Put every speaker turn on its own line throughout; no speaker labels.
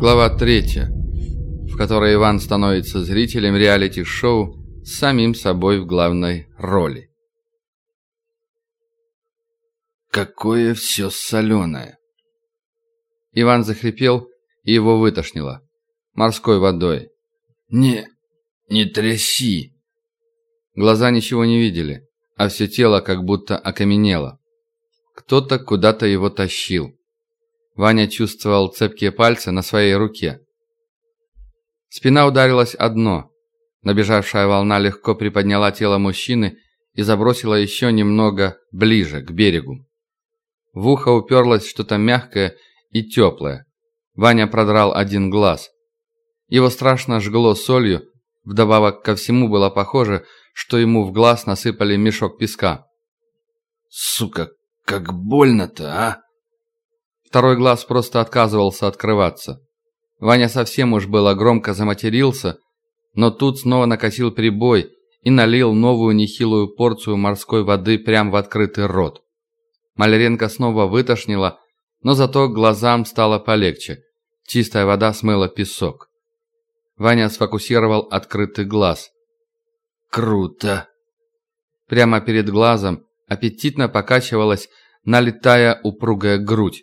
Глава 3, в которой Иван становится зрителем реалити-шоу с самим собой в главной роли. Какое все соленое! Иван захрипел, и его вытошнило. Морской водой. «Не, не тряси!» Глаза ничего не видели, а все тело как будто окаменело. Кто-то куда-то его тащил. Ваня чувствовал цепкие пальцы на своей руке. Спина ударилась о дно. Набежавшая волна легко приподняла тело мужчины и забросила еще немного ближе, к берегу. В ухо уперлось что-то мягкое и теплое. Ваня продрал один глаз. Его страшно жгло солью, вдобавок ко всему было похоже, что ему в глаз насыпали мешок песка. «Сука, как больно-то, а!» Второй глаз просто отказывался открываться. Ваня совсем уж было громко заматерился, но тут снова накосил прибой и налил новую нехилую порцию морской воды прямо в открытый рот. Маляренко снова вытошнила, но зато глазам стало полегче. Чистая вода смыла песок. Ваня сфокусировал открытый глаз. «Круто!» Прямо перед глазом аппетитно покачивалась налитая упругая грудь.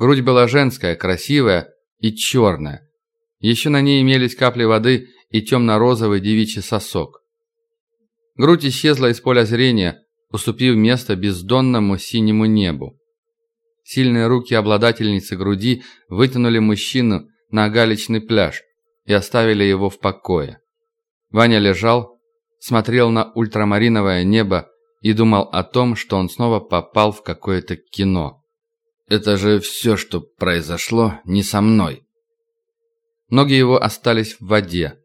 Грудь была женская, красивая и черная. Еще на ней имелись капли воды и темно-розовый девичий сосок. Грудь исчезла из поля зрения, уступив место бездонному синему небу. Сильные руки обладательницы груди вытянули мужчину на галечный пляж и оставили его в покое. Ваня лежал, смотрел на ультрамариновое небо и думал о том, что он снова попал в какое-то кино. Это же все, что произошло, не со мной. Ноги его остались в воде.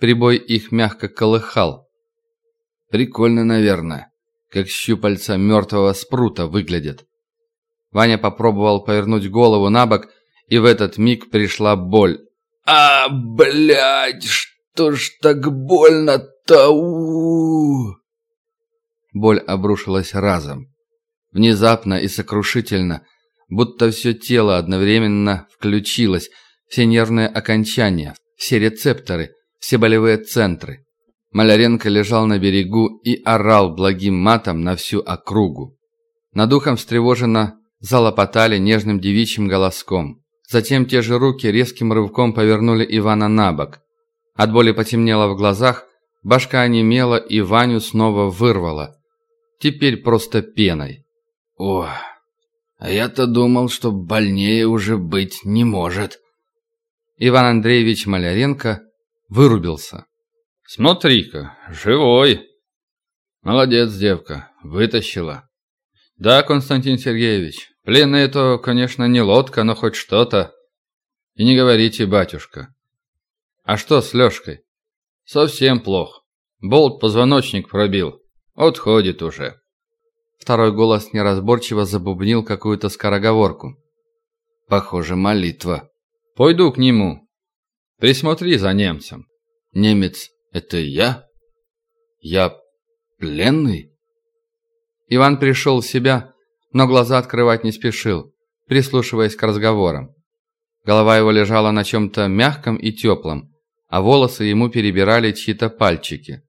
Прибой их мягко колыхал. Прикольно, наверное, как щупальца мертвого спрута выглядят. Ваня попробовал повернуть голову на бок, и в этот миг пришла боль. «А, блядь, что ж так больно-то?» Боль обрушилась разом. Внезапно и сокрушительно – будто все тело одновременно включилось, все нервные окончания, все рецепторы, все болевые центры. Маляренко лежал на берегу и орал благим матом на всю округу. Над ухом встревоженно залопотали нежным девичьим голоском. Затем те же руки резким рывком повернули Ивана на бок. От боли потемнело в глазах, башка онемела и Ваню снова вырвала. Теперь просто пеной. Ох! А я-то думал, что больнее уже быть не может. Иван Андреевич Маляренко вырубился. «Смотри-ка, живой!» «Молодец, девка, вытащила». «Да, Константин Сергеевич, пленный это, конечно, не лодка, но хоть что-то». «И не говорите, батюшка». «А что с Лешкой?» «Совсем плохо. Болт позвоночник пробил. Отходит уже». Второй голос неразборчиво забубнил какую-то скороговорку. Похоже, молитва. «Пойду к нему. Присмотри за немцем». «Немец — это я? Я пленный?» Иван пришел в себя, но глаза открывать не спешил, прислушиваясь к разговорам. Голова его лежала на чем-то мягком и теплом, а волосы ему перебирали чьи-то пальчики.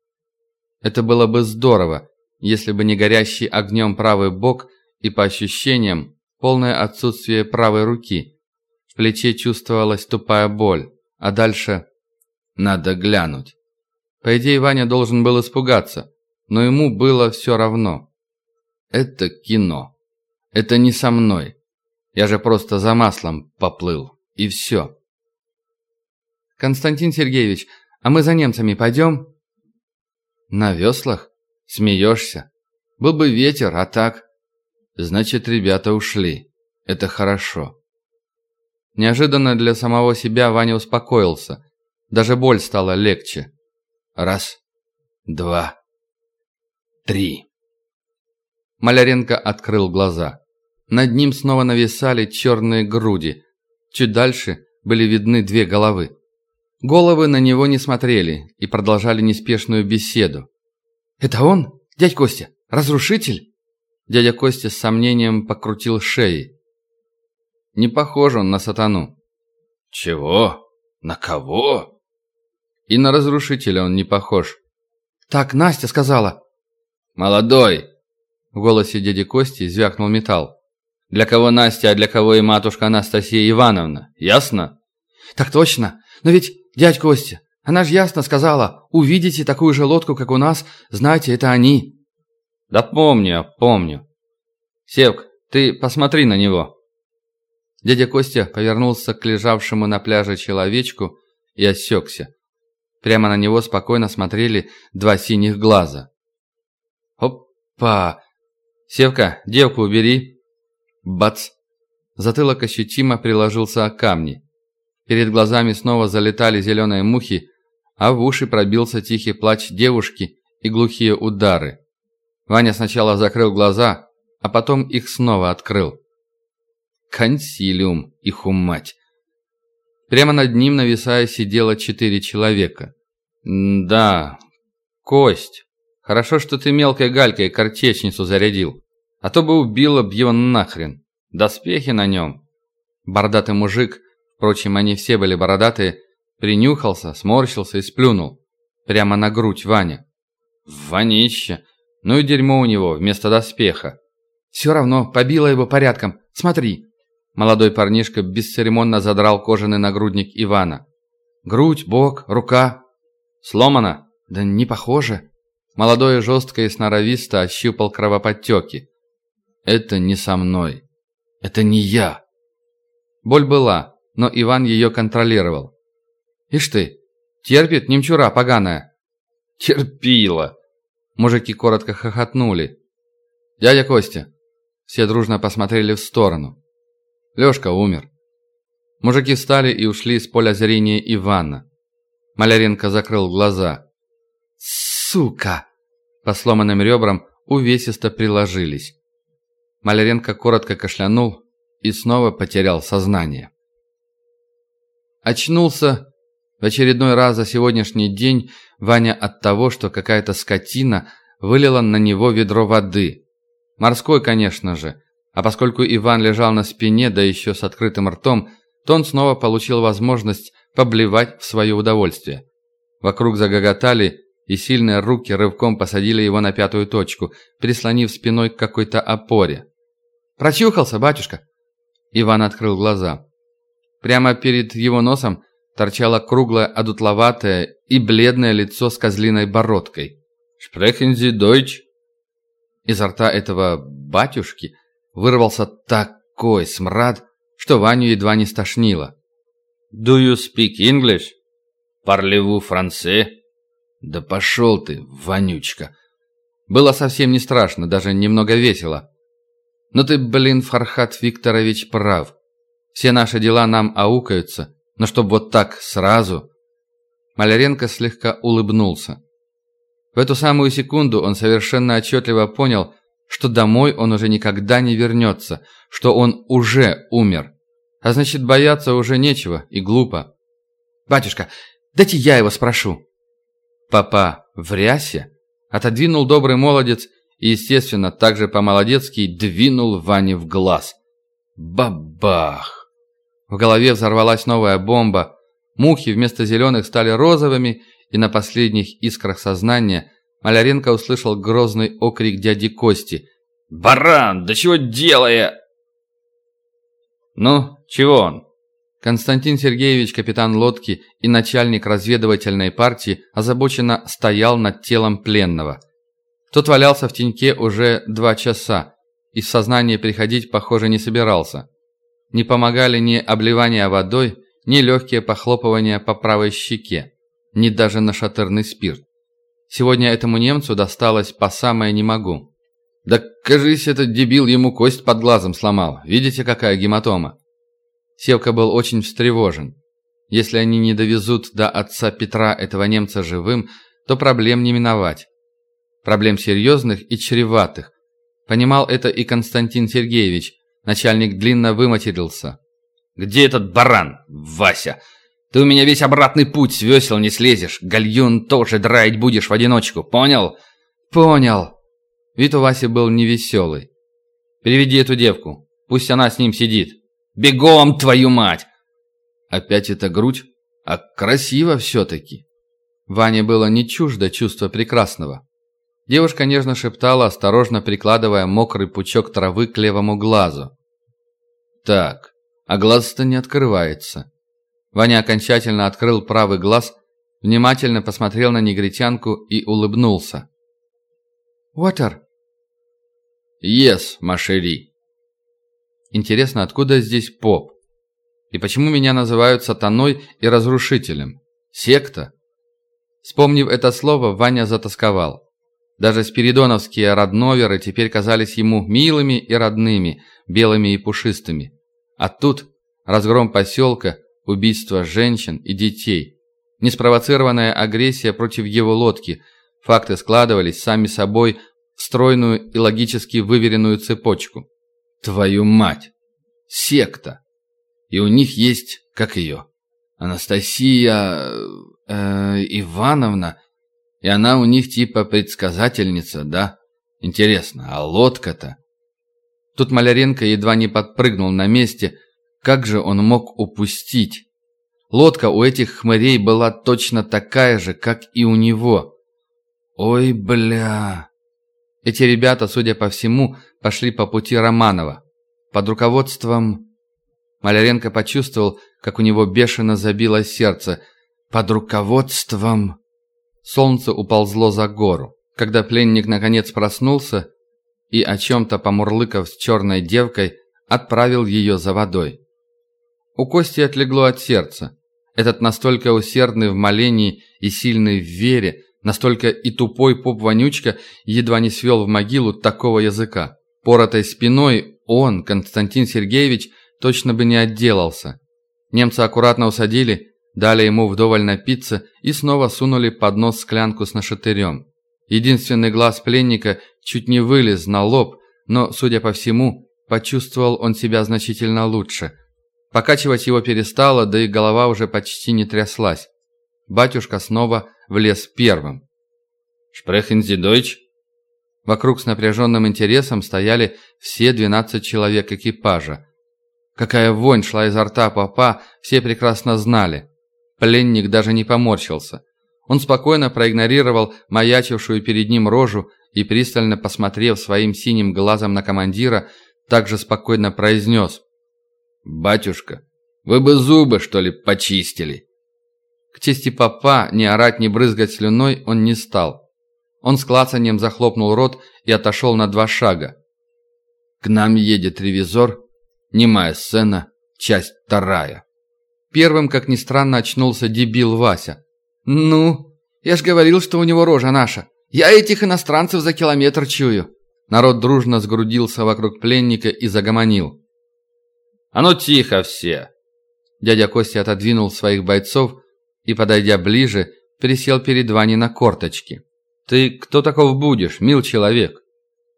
Это было бы здорово, если бы не горящий огнем правый бок и, по ощущениям, полное отсутствие правой руки. В плече чувствовалась тупая боль, а дальше надо глянуть. По идее, Ваня должен был испугаться, но ему было все равно. Это кино. Это не со мной. Я же просто за маслом поплыл. И все. Константин Сергеевич, а мы за немцами пойдем? На веслах? Смеешься? Был бы ветер, а так... Значит, ребята ушли. Это хорошо. Неожиданно для самого себя Ваня успокоился. Даже боль стала легче. Раз, два, три. Маляренко открыл глаза. Над ним снова нависали черные груди. Чуть дальше были видны две головы. Головы на него не смотрели и продолжали неспешную беседу. «Это он? Дядь Костя? Разрушитель?» Дядя Костя с сомнением покрутил шеей. «Не похож он на сатану». Чего? На кого? И на разрушителя он не похож.
Так Настя сказала.
Молодой. В голосе дяди Кости звякнул металл. Для кого Настя, а для кого и матушка Анастасия Ивановна. Ясно?
Так точно. Но ведь, дядь Костя, она же ясно сказала, увидите такую же лодку, как у нас, знаете, это они.
Да помню, помню. Севк, ты посмотри на него.
Дядя Костя повернулся к лежавшему на пляже человечку и осекся. Прямо на него спокойно смотрели два синих глаза. «Опа! Севка, девку убери!» Бац! Затылок ощутимо приложился о камни. Перед глазами снова залетали зеленые мухи, а в уши пробился тихий плач девушки и глухие удары. Ваня сначала закрыл глаза, а потом их снова открыл. Консилиум, их умать. Прямо над ним, нависая, сидело четыре человека. «Да, Кость, хорошо, что ты мелкой галькой картечницу зарядил, а то бы убила б его нахрен. Доспехи на нем». Бородатый мужик, впрочем, они все были бородатые, принюхался, сморщился и сплюнул. Прямо на грудь Ваня. Ванище! Ну и дерьмо у него вместо доспеха. Все равно побило его порядком. Смотри. Молодой парнишка бесцеремонно задрал кожаный нагрудник Ивана. Грудь, бок, рука. Сломано? Да не похоже. Молодой жестко и сноровисто ощупал кровоподтеки. Это не со мной. Это не я. Боль была, но Иван ее контролировал. Ишь ты, терпит немчура поганая. Терпила. Мужики коротко хохотнули. Дядя Костя. Все дружно посмотрели в сторону. Лёшка умер. Мужики встали и ушли с поля зрения Ивана. Маляренко закрыл глаза. «Сука!» По сломанным ребрам увесисто приложились. Маляренко коротко кашлянул и снова потерял сознание. Очнулся в очередной раз за сегодняшний день Ваня от того, что какая-то скотина вылила на него ведро воды. Морской, конечно же. А поскольку Иван лежал на спине, да еще с открытым ртом, то он снова получил возможность поблевать в свое удовольствие. Вокруг загоготали, и сильные руки рывком посадили его на пятую точку, прислонив спиной к какой-то опоре. «Прочухался, батюшка!» Иван открыл глаза. Прямо перед его носом торчало круглое, одутловатое и бледное лицо с козлиной бородкой. «Sprechen Sie Deutsch?» Изо рта этого «батюшки» вырвался такой смрад, что Ваню едва не стошнило. «Do you speak English? Parlez-vous français?» «Да пошел ты, вонючка!» Было совсем не страшно, даже немного весело. «Но ты, блин, Фархат Викторович, прав. Все наши дела нам аукаются, но чтоб вот так сразу...» Маляренко слегка улыбнулся. В эту самую секунду он совершенно отчетливо понял, что домой он уже никогда не вернется, что он уже умер. А значит, бояться уже нечего и глупо. «Батюшка, дайте я его спрошу». Папа в рясе отодвинул добрый молодец и, естественно, также по-молодецки двинул Ване в глаз. Бабах! В голове взорвалась новая бомба. Мухи вместо зеленых стали розовыми, и на последних искрах сознания Маляренко услышал грозный окрик дяди Кости. «Баран, да чего делая?» «Ну, чего он?» Константин Сергеевич, капитан лодки и начальник разведывательной партии, озабоченно стоял над телом пленного. Тот валялся в теньке уже два часа и в сознание приходить, похоже, не собирался. Не помогали ни обливание водой, ни легкие похлопывания по правой щеке, ни даже нашатырный спирт. Сегодня этому немцу досталось по самое не могу. Да, кажись, этот дебил ему кость под глазом сломал. Видите, какая гематома? Севка был очень встревожен. Если они не довезут до отца Петра этого немца живым, то проблем не миновать. Проблем серьезных и чреватых. Понимал это и Константин Сергеевич, Начальник длинно выматерился. «Где этот баран, Вася? Ты у меня весь обратный путь с весел не слезешь. Гальюн тоже драить будешь в одиночку, понял?» «Понял». Вид у Васи был невеселый. «Переведи эту девку. Пусть она с ним сидит. Бегом, твою мать!»
Опять эта грудь? А красиво все-таки.
Ване было не чуждо чувство прекрасного. Девушка нежно шептала, осторожно прикладывая мокрый пучок травы к левому глазу.
Так, а глаз-то не открывается.
Ваня окончательно открыл правый глаз, внимательно посмотрел на негритянку и улыбнулся. «Уотер!»
«Ес, Машери!»
Интересно, откуда здесь поп? И почему меня называют сатаной и разрушителем? Секта? Вспомнив это слово, Ваня затасковал. Даже спиридоновские родноверы теперь казались ему милыми и родными, белыми и пушистыми. А тут разгром поселка, убийство женщин и детей. Неспровоцированная агрессия против его лодки. Факты складывались сами собой в стройную и логически выверенную цепочку.
Твою мать! Секта! И у них есть, как ее, Анастасия э, Ивановна, и она у них типа предсказательница, да? Интересно, а лодка-то?
Тут Маляренко едва не подпрыгнул на месте. Как же он мог упустить? Лодка у этих хмырей была точно такая же, как и у него. Ой, бля... Эти ребята, судя по всему, пошли по пути Романова. Под руководством... Маляренко почувствовал, как у него бешено забилось сердце. Под руководством... Солнце уползло за гору. Когда пленник наконец проснулся и, о чем-то помурлыкав с черной девкой, отправил ее за водой. У Кости отлегло от сердца. Этот настолько усердный в молении и сильный в вере, настолько и тупой поп-вонючка едва не свел в могилу такого языка. Поротой спиной он, Константин Сергеевич, точно бы не отделался. Немцы аккуратно усадили, дали ему вдоволь напиться и снова сунули под нос склянку с нашатырем. Единственный глаз пленника чуть не вылез на лоб, но, судя по всему, почувствовал он себя значительно лучше. Покачивать его перестало, да и голова уже почти не тряслась. Батюшка снова влез первым.
«Шпрехен зи дойч?»
Вокруг с напряженным интересом стояли все двенадцать человек экипажа. Какая вонь шла изо рта папа, все прекрасно знали. Пленник даже не поморщился. Он спокойно проигнорировал маячившую перед ним рожу и, пристально посмотрев своим синим глазом на командира, также спокойно произнес.
«Батюшка, вы бы зубы, что ли, почистили?»
К чести папа ни орать, ни брызгать слюной он не стал. Он с клацанием захлопнул рот и отошел на два шага.
«К нам едет ревизор. Немая сцена. Часть вторая».
Первым, как ни странно, очнулся дебил Вася. «Ну, я ж говорил, что у него рожа наша. Я этих иностранцев за километр чую». Народ дружно сгрудился вокруг пленника и загомонил.
«А ну тихо все!»
Дядя Костя отодвинул своих бойцов и, подойдя ближе, присел перед Ваней на корточки. «Ты кто таков будешь, мил человек?»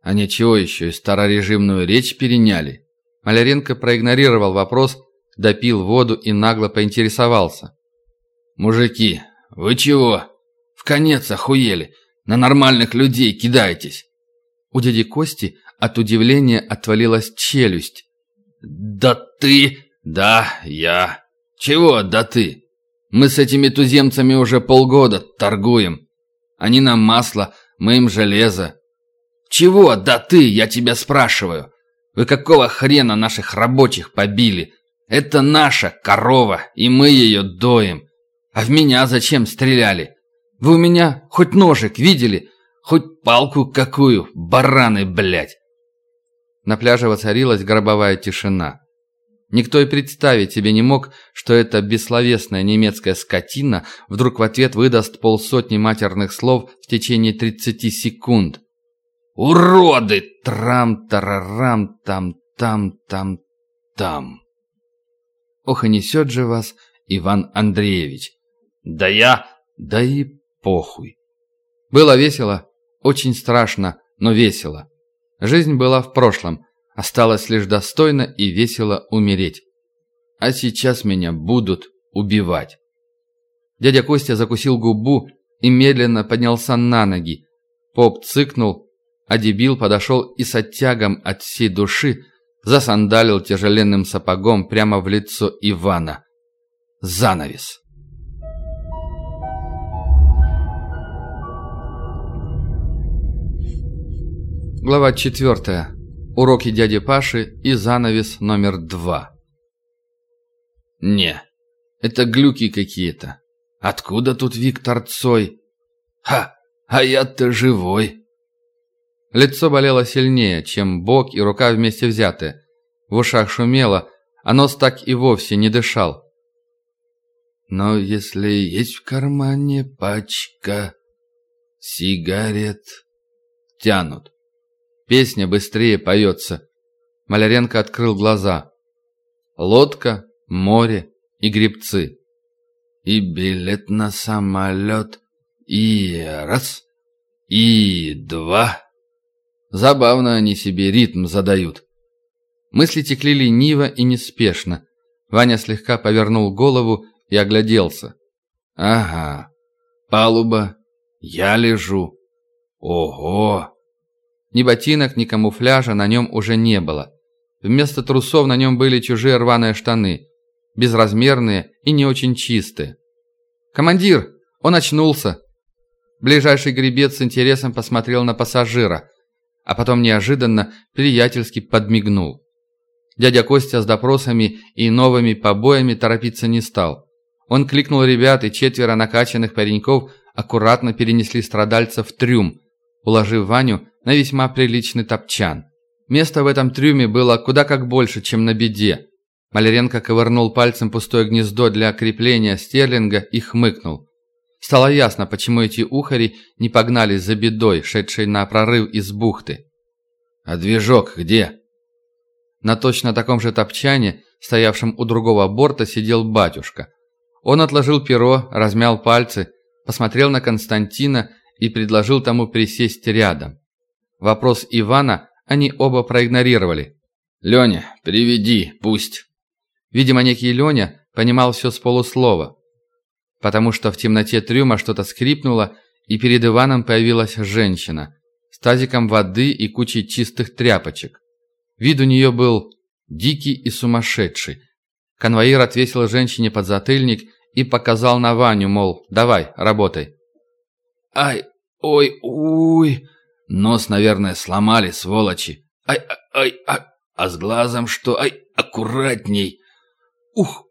«А ничего еще и старорежимную речь переняли?»
Маляренко проигнорировал вопрос, допил воду и нагло поинтересовался.
«Мужики, вы чего? В конец охуели? На нормальных людей кидаетесь?»
У дяди Кости от удивления отвалилась челюсть.
«Да ты...» «Да, я...» «Чего да ты? Мы с этими туземцами уже полгода торгуем. Они нам масло, мы им железо. Чего, да ты, я тебя спрашиваю. Вы какого хрена наших рабочих побили? Это наша корова, и мы ее доим. А в меня зачем стреляли? Вы у меня хоть ножик видели? Хоть палку какую, бараны, блядь!»
На пляже воцарилась гробовая тишина. Никто и представить себе не мог, что эта бессловесная немецкая скотина вдруг в ответ выдаст полсотни матерных слов в течение 30 секунд.
«Уроды! Трам-тарарам-там-там-там-там!»
Ох, и несет же вас Иван Андреевич.
«Да я...»
«Да и похуй». Было весело, очень страшно, но весело. Жизнь была в прошлом, Осталось лишь достойно и весело умереть. А сейчас меня будут убивать. Дядя Костя закусил губу и медленно поднялся на ноги. Поп цыкнул, а дебил подошел и с оттягом от всей души засандалил тяжеленным сапогом прямо в лицо Ивана. занавес. Глава 4. Уроки дяди Паши и занавес номер два. Не, это глюки какие-то. Откуда тут Виктор Цой? Ха, а я-то живой. Лицо болело сильнее, чем бок и рука вместе взятые. В ушах шумело, а нос так и вовсе не дышал. Но если есть в кармане пачка сигарет... Тянут. Песня быстрее поется. Маляренко открыл глаза. Лодка, море и грибцы. И билет на самолет. И раз. И два. Забавно они себе ритм задают. Мысли текли лениво и неспешно. Ваня слегка повернул голову и огляделся. «Ага, палуба, я лежу. Ого!» Ни ботинок, ни камуфляжа на нем уже не было. Вместо трусов на нем были чужие рваные штаны, безразмерные и не очень чистые. «Командир, он очнулся!» Ближайший гребец с интересом посмотрел на пассажира, а потом неожиданно приятельски подмигнул. Дядя Костя с допросами и новыми побоями торопиться не стал. Он кликнул ребят, и четверо накачанных пареньков аккуратно перенесли страдальца в трюм, уложив Ваню на весьма приличный топчан. Места в этом трюме было куда как больше, чем на беде. Маляренко ковырнул пальцем пустое гнездо для крепления стерлинга и хмыкнул. Стало ясно, почему эти ухари не погнались за бедой, шедшей на прорыв из бухты. «А движок где?» На точно таком же топчане, стоявшем у другого борта, сидел батюшка. Он отложил перо, размял пальцы, посмотрел на Константина и предложил тому присесть рядом. Вопрос Ивана они оба проигнорировали. «Леня, приведи, пусть». Видимо, некий Леня понимал все с полуслова, потому что в темноте трюма что-то скрипнуло, и перед Иваном появилась женщина с тазиком воды и кучей чистых тряпочек. Вид у нее был дикий и сумасшедший. Конвоир отвесил женщине подзатыльник и показал на Ваню, мол, давай, работай. «Ай, ой, уй!» Нос, наверное, сломали, сволочи. Ай, ай, ай, а с глазом что? Ай, аккуратней. Ух,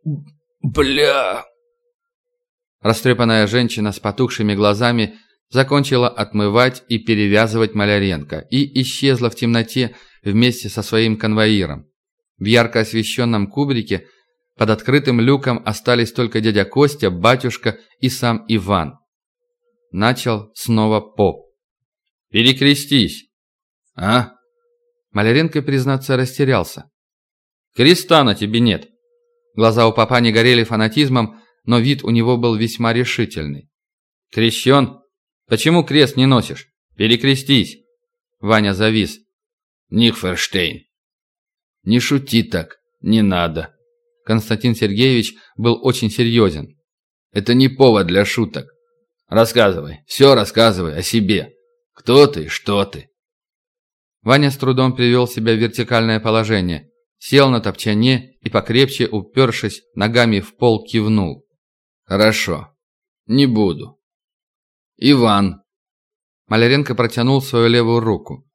бля. Растрепанная женщина с потухшими глазами закончила отмывать и перевязывать Маляренко и исчезла в темноте вместе со своим конвоиром. В ярко освещенном кубрике под открытым люком остались только дядя Костя, батюшка и сам Иван. Начал снова поп. Перекрестись!» «А?» Маляренко, признаться, растерялся. «Креста на тебе нет!» Глаза у папа не горели фанатизмом, но вид у него был весьма решительный. «Крещен? Почему крест не носишь? Перекрестись!» Ваня завис. «Нихферштейн!» «Не шути так, не надо!» Константин Сергеевич был очень серьезен. «Это не повод для шуток. Рассказывай, все рассказывай о себе!» Кто ты? Что ты?» Ваня с трудом привел себя в вертикальное положение, сел на топчане и, покрепче упершись ногами в пол, кивнул. «Хорошо. Не буду». «Иван». Маляренко протянул свою левую руку.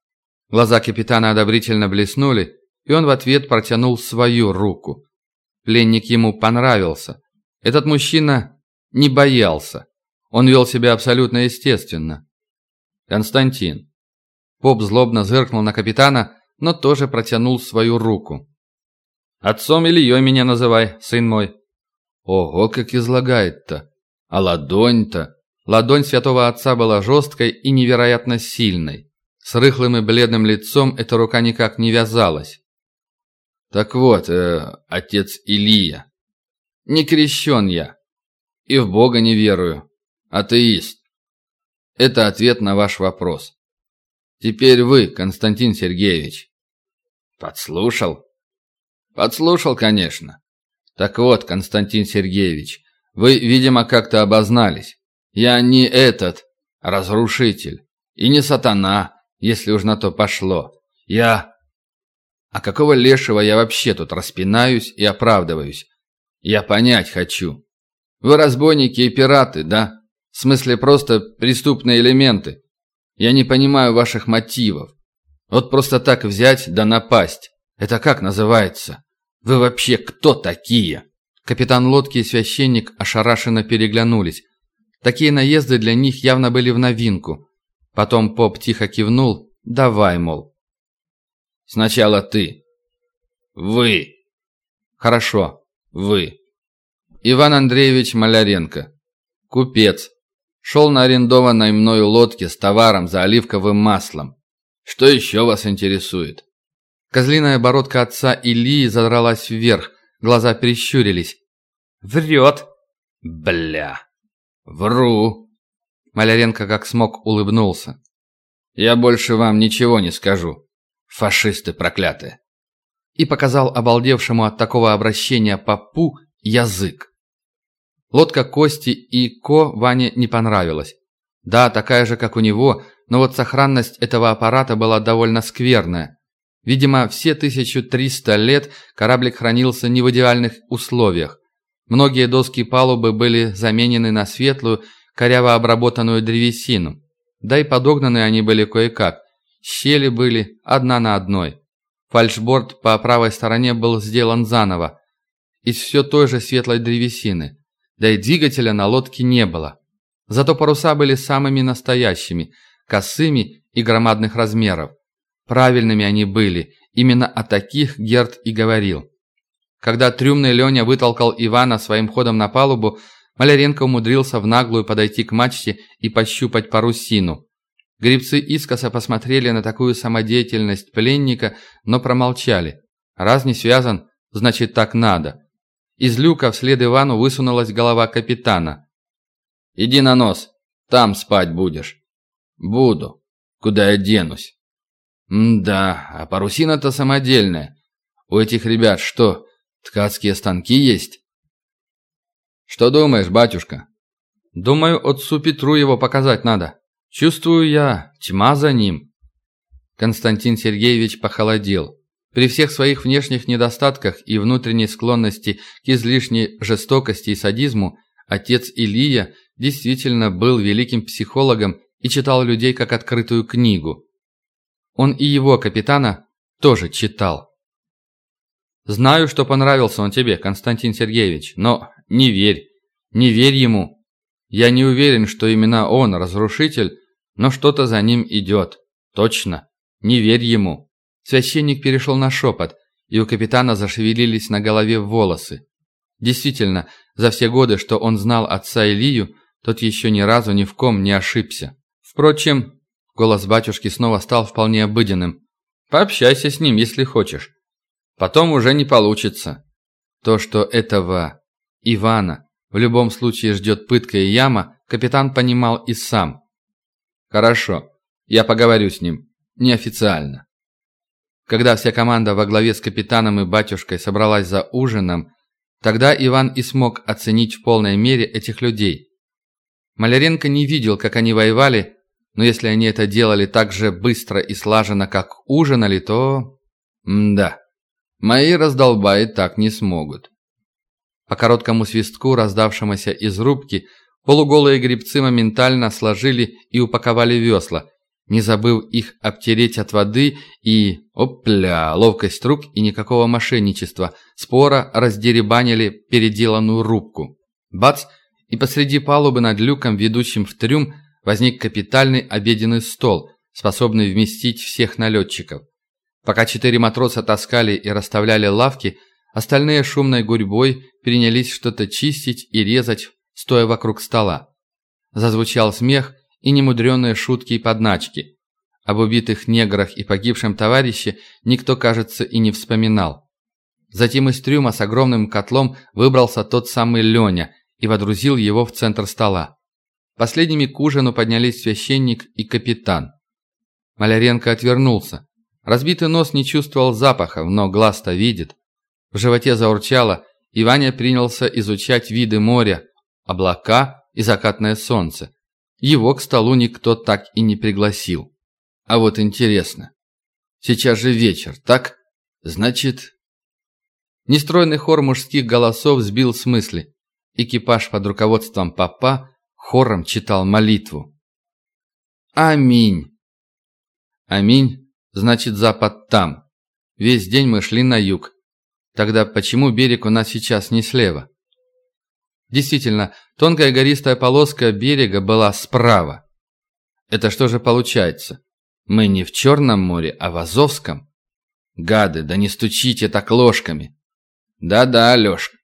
Глаза капитана одобрительно блеснули, и он в ответ протянул свою руку. Пленник ему понравился. Этот мужчина не боялся. Он вел себя абсолютно естественно. «Константин». Поп злобно зыркнул на капитана, но тоже протянул свою руку. «Отцом Ильей меня называй, сын мой». Ого, как излагает-то. А ладонь-то... Ладонь святого отца была жесткой и невероятно сильной. С рыхлым и бледным лицом эта рука никак не вязалась. Так вот, э, отец Илия. Не крещен я. И в Бога не верую. Атеист. Это ответ на ваш вопрос. Теперь вы, Константин Сергеевич. Подслушал? Подслушал, конечно. Так вот, Константин Сергеевич, вы, видимо, как-то обознались. Я не этот разрушитель. И не сатана, если уж на то пошло. Я... А какого лешего я вообще тут распинаюсь и оправдываюсь? Я понять хочу.
Вы разбойники и пираты, да? В смысле, просто преступные элементы. Я не понимаю ваших мотивов. Вот просто так взять да напасть. Это как называется? Вы вообще кто такие?»
Капитан лодки и священник ошарашенно переглянулись. Такие наезды для них явно были в новинку. Потом поп тихо кивнул «давай, мол».
«Сначала ты». «Вы».
«Хорошо, вы».
Иван Андреевич Маляренко. Купец. Шел на арендованной мною лодке с товаром за оливковым маслом. Что еще вас интересует?»
Козлиная бородка отца Ильи задралась вверх, глаза прищурились.
«Врет!» «Бля!» «Вру!»
Маляренко как смог улыбнулся.
«Я больше вам ничего не скажу. Фашисты проклятые!»
И показал обалдевшему от такого обращения папу язык. Лодка Кости и Ко Ване не понравилась. Да, такая же, как у него, но вот сохранность этого аппарата была довольно скверная. Видимо, все 1300 лет кораблик хранился не в идеальных условиях. Многие доски палубы были заменены на светлую, коряво обработанную древесину. Да и подогнаны они были кое-как. Щели были одна на одной. Фальшборд по правой стороне был сделан заново. Из все той же светлой древесины да и двигателя на лодке не было. Зато паруса были самыми настоящими, косыми и громадных размеров. Правильными они были, именно о таких Герд и говорил. Когда трюмный Леня вытолкал Ивана своим ходом на палубу, Маляренко умудрился в наглую подойти к мачте и пощупать парусину. Грибцы искоса посмотрели на такую самодеятельность пленника, но промолчали. Раз не связан, значит так надо. Из люка вслед Ивану высунулась голова капитана.
«Иди на нос, там спать будешь». «Буду. Куда я денусь?» «М-да, а парусина-то самодельная. У этих ребят что, ткацкие станки есть?» «Что думаешь, батюшка?»
«Думаю, отцу Петру его показать надо. Чувствую я, тьма за ним». Константин Сергеевич похолодел. При всех своих внешних недостатках и внутренней склонности к излишней жестокости и садизму, отец Илья действительно был великим психологом и читал людей как открытую книгу. Он и его капитана тоже читал. «Знаю, что понравился он тебе, Константин Сергеевич, но не верь, не верь ему. Я не уверен, что именно он разрушитель, но что-то за ним идет. Точно, не верь ему». Священник перешел на шепот, и у капитана зашевелились на голове волосы. Действительно, за все годы, что он знал отца Илью, тот еще ни разу ни в ком не ошибся. Впрочем, голос батюшки снова стал вполне обыденным. «Пообщайся с ним, если хочешь. Потом уже не получится». То, что этого Ивана в любом случае ждет пытка и яма, капитан понимал и сам. «Хорошо, я поговорю с ним. Неофициально». Когда вся команда во главе с капитаном и батюшкой собралась за ужином, тогда Иван и смог оценить в полной мере этих людей. Маляренко не видел, как они воевали, но если они это делали так же быстро и слаженно, как ужинали, то... М да, мои раздолбаи так не смогут. По короткому свистку, раздавшемуся из рубки, полуголые грибцы моментально сложили и упаковали весла, не забыв их обтереть от воды и... Опля! Ловкость рук и никакого мошенничества. Спора раздеребанили переделанную рубку. Бац! И посреди палубы над люком, ведущим в трюм, возник капитальный обеденный стол, способный вместить всех налетчиков. Пока четыре матроса таскали и расставляли лавки, остальные шумной гурьбой принялись что-то чистить и резать, стоя вокруг стола. Зазвучал смех, и немудреные шутки и подначки. Об убитых неграх и погибшем товарище никто, кажется, и не вспоминал. Затем из трюма с огромным котлом выбрался тот самый Леня и водрузил его в центр стола. Последними к ужину поднялись священник и капитан. Маляренко отвернулся. Разбитый нос не чувствовал запахов, но глаз-то видит. В животе заурчало, и Ваня принялся изучать виды моря, облака и закатное солнце. Его к столу никто так и не пригласил. А вот интересно. Сейчас же вечер, так? Значит... Нестройный хор мужских голосов сбил с мысли. экипаж под руководством папа хором читал молитву. Аминь. Аминь значит запад там. Весь день мы шли на юг. Тогда почему берег у нас сейчас не слева? Действительно, тонкая гористая полоска берега была справа. Это что же получается? Мы не в Черном море, а в Азовском? Гады, да не стучите так ложками. Да-да, Лешка,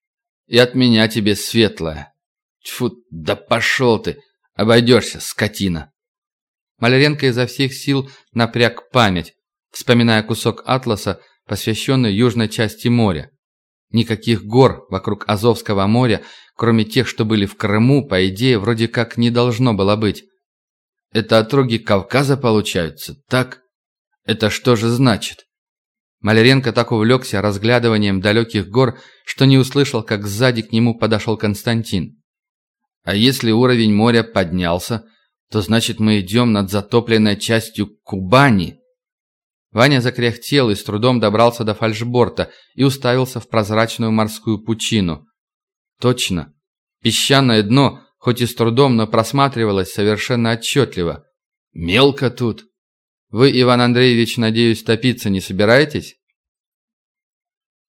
и от меня тебе светлое. Тьфу, да пошел ты, обойдешься, скотина. Маляренко изо всех сил напряг память, вспоминая кусок атласа, посвященный южной части моря. Никаких гор вокруг Азовского моря, кроме тех, что были в Крыму, по идее, вроде как не должно было быть. Это отроги Кавказа получаются, так? Это что же значит? Маляренко так увлекся разглядыванием далеких гор, что не услышал, как сзади к нему подошел Константин. А если уровень моря поднялся, то значит мы идем над затопленной частью Кубани. Ваня закряхтел и с трудом добрался до фальшборта и уставился в прозрачную морскую пучину. Точно. Песчаное дно, хоть и с трудом, но просматривалось совершенно отчетливо. Мелко тут. Вы, Иван Андреевич, надеюсь, топиться не собираетесь?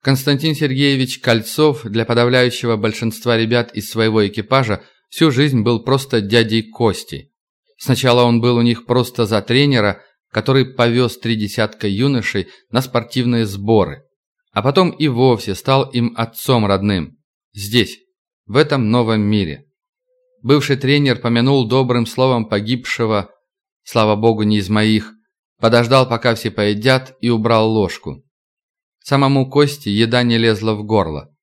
Константин Сергеевич Кольцов для подавляющего большинства ребят из своего экипажа всю жизнь был просто дядей Кости. Сначала он был у них просто за тренера, который повез три десятка юношей на спортивные сборы, а потом и вовсе стал им отцом родным. Здесь, в этом новом мире. Бывший тренер помянул добрым словом погибшего, слава богу, не из моих, подождал, пока все поедят, и убрал ложку. Самому Кости еда не лезла в горло.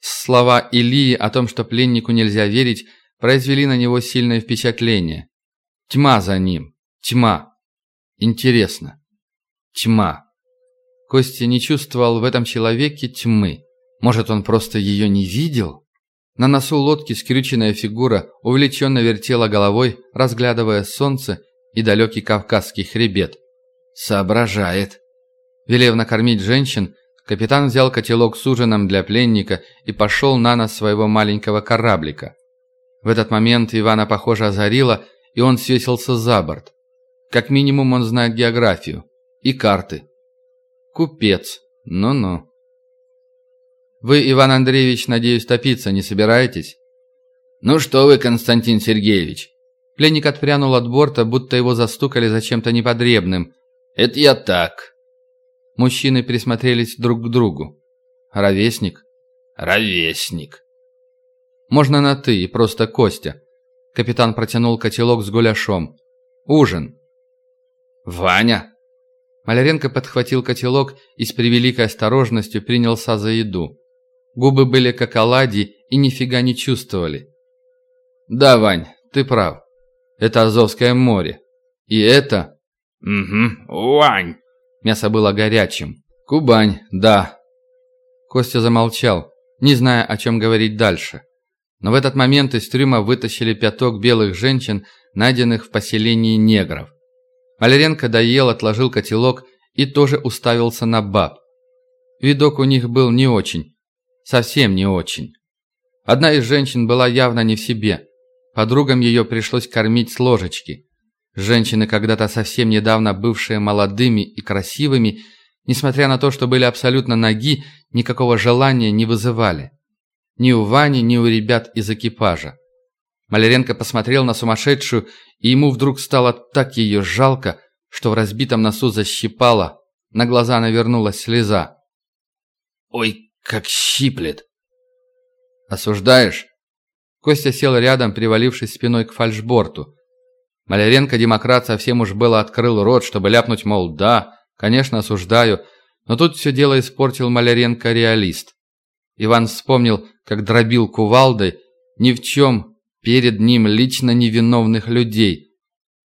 Слова Илии о том, что пленнику нельзя верить, произвели на него сильное впечатление. Тьма за ним. Тьма. Интересно. Тьма. Костя не чувствовал в этом человеке тьмы. Может, он просто ее не видел? На носу лодки скрюченная фигура увлеченно вертела головой, разглядывая солнце и далекий кавказский хребет. Соображает. Велев накормить женщин, капитан взял котелок с ужином для пленника и пошел на нос своего маленького кораблика. В этот момент Ивана, похоже, озарило – и он свесился за борт. Как минимум он знает географию и карты. Купец. Ну-ну. Вы, Иван Андреевич, надеюсь, топиться не собираетесь? Ну что вы, Константин Сергеевич? Пленник отпрянул от борта, будто его застукали за чем-то неподребным. Это я так. Мужчины присмотрелись друг к другу. Ровесник? Ровесник. Можно на «ты» и просто Костя. Капитан протянул котелок с гуляшом. «Ужин». «Ваня!» Маляренко подхватил котелок и с превеликой осторожностью принялся за еду. Губы были как оладьи и нифига не чувствовали. «Да, Вань, ты прав. Это Азовское море. И это...» «Угу, Вань!» Мясо было горячим. «Кубань, да». Костя замолчал, не зная, о чем говорить дальше. Но в этот момент из трюма вытащили пяток белых женщин, найденных в поселении негров. Маляренко доел, отложил котелок и тоже уставился на баб. Видок у них был не очень. Совсем не очень. Одна из женщин была явно не в себе. Подругам ее пришлось кормить с ложечки. Женщины, когда-то совсем недавно бывшие молодыми и красивыми, несмотря на то, что были абсолютно ноги, никакого желания не вызывали. Ни у Вани, ни у ребят из экипажа. Маляренко посмотрел на сумасшедшую, и ему вдруг стало так ее жалко, что в разбитом носу защипало, на глаза навернулась слеза. «Ой, как щиплет!» «Осуждаешь?» Костя сел рядом, привалившись спиной к фальшборту. Маляренко-демократ совсем уж было открыл рот, чтобы ляпнуть, мол, да, конечно, осуждаю, но тут все дело испортил Маляренко-реалист. Иван вспомнил, как дробил кувалдой ни в чем перед ним лично невиновных людей.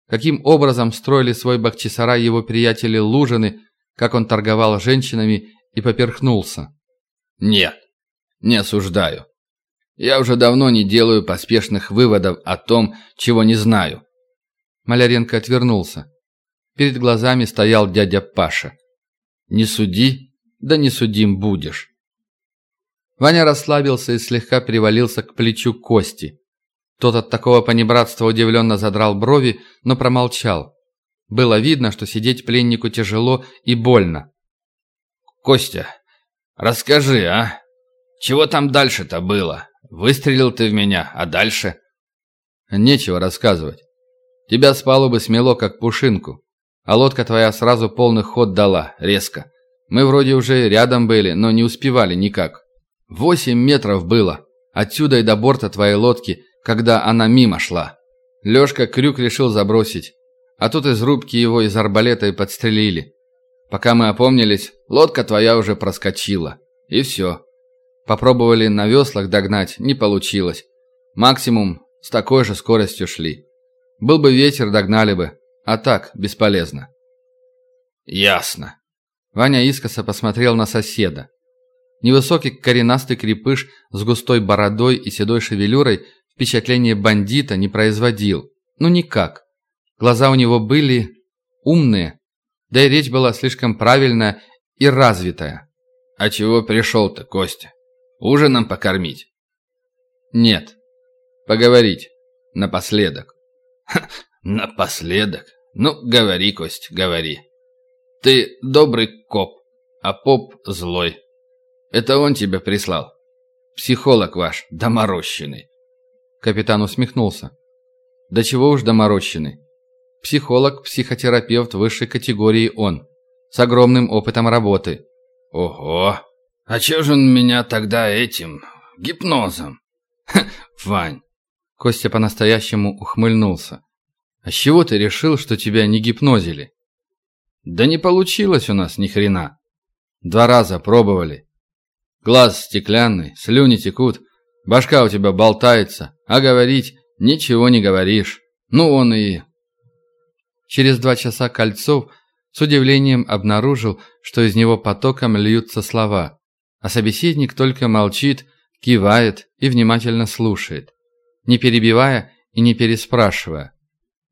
Каким образом строили свой бахчисарай его приятели Лужины, как он торговал женщинами и поперхнулся. «Нет, не осуждаю. Я уже давно не делаю поспешных выводов о том, чего не знаю». Маляренко отвернулся. Перед глазами стоял дядя Паша. «Не суди, да не судим будешь». Ваня расслабился и слегка привалился к плечу Кости. Тот от такого понебратства удивленно задрал брови, но промолчал. Было видно, что сидеть пленнику тяжело и больно.
«Костя, расскажи, а? Чего там дальше-то было? Выстрелил ты в меня, а дальше?»
«Нечего рассказывать. Тебя с палубы смело, как пушинку. А лодка твоя сразу полный ход дала, резко. Мы вроде уже рядом были, но не успевали никак. Восемь метров было. Отсюда и до борта твоей лодки, когда она мимо шла. Лёшка крюк решил забросить. А тут из рубки его из арбалета и подстрелили. Пока мы опомнились, лодка твоя уже проскочила. И все. Попробовали на веслах догнать, не получилось. Максимум с такой же скоростью шли. Был бы ветер, догнали бы. А так, бесполезно.
Ясно.
Ваня искоса посмотрел на соседа. Невысокий коренастый крепыш с густой бородой и седой шевелюрой впечатление бандита не производил. Ну никак. Глаза у него были умные, да и речь была слишком правильная и развитая.
«А чего пришел-то, Костя? Ужином покормить?»
«Нет. Поговорить. Напоследок».
Ха, «Напоследок? Ну, говори, Кость, говори. Ты добрый коп, а поп злой. Это он тебя прислал. Психолог ваш, доморощенный.
Капитан усмехнулся. Да чего уж доморощенный. Психолог, психотерапевт высшей категории он. С огромным опытом работы.
Ого! А чё же он меня тогда этим... гипнозом? Ха, Вань.
Костя по-настоящему ухмыльнулся. А с чего ты решил, что тебя не гипнозили? Да не получилось у нас ни хрена. Два раза пробовали. Глаз стеклянный, слюни текут, башка у тебя болтается, а говорить ничего не говоришь. Ну он и... Через два часа Кольцов с удивлением обнаружил, что из него потоком льются слова, а собеседник только молчит, кивает и внимательно слушает, не перебивая и не переспрашивая.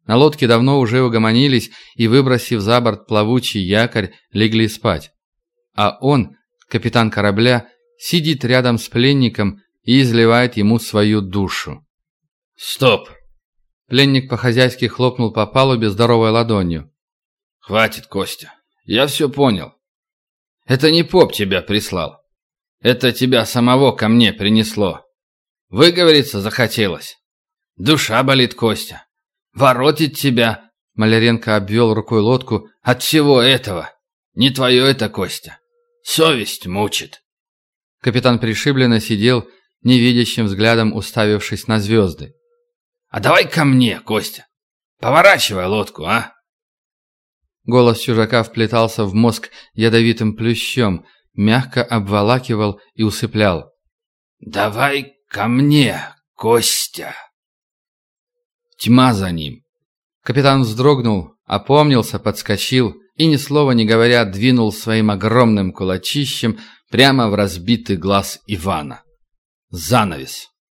На лодке давно уже угомонились и, выбросив за борт плавучий якорь, легли спать. А он, капитан корабля, сидит рядом с пленником и изливает ему свою душу.
«Стоп!»
Пленник по-хозяйски хлопнул по палубе здоровой ладонью.
«Хватит, Костя. Я все понял. Это не поп тебя прислал. Это тебя самого ко мне принесло. Выговориться захотелось. Душа болит, Костя. Воротит тебя.
Маляренко обвел рукой лодку.
От всего этого. Не твое это, Костя. Совесть мучит.
Капитан пришибленно сидел, невидящим взглядом уставившись на звезды.
«А давай ко мне, Костя! Поворачивай лодку, а!»
Голос чужака вплетался в мозг ядовитым плющом, мягко обволакивал и усыплял.
«Давай ко мне, Костя!»
Тьма за ним. Капитан вздрогнул, опомнился, подскочил и, ни слова не говоря, двинул своим огромным кулачищем прямо в разбитый глаз Ивана. Занавес.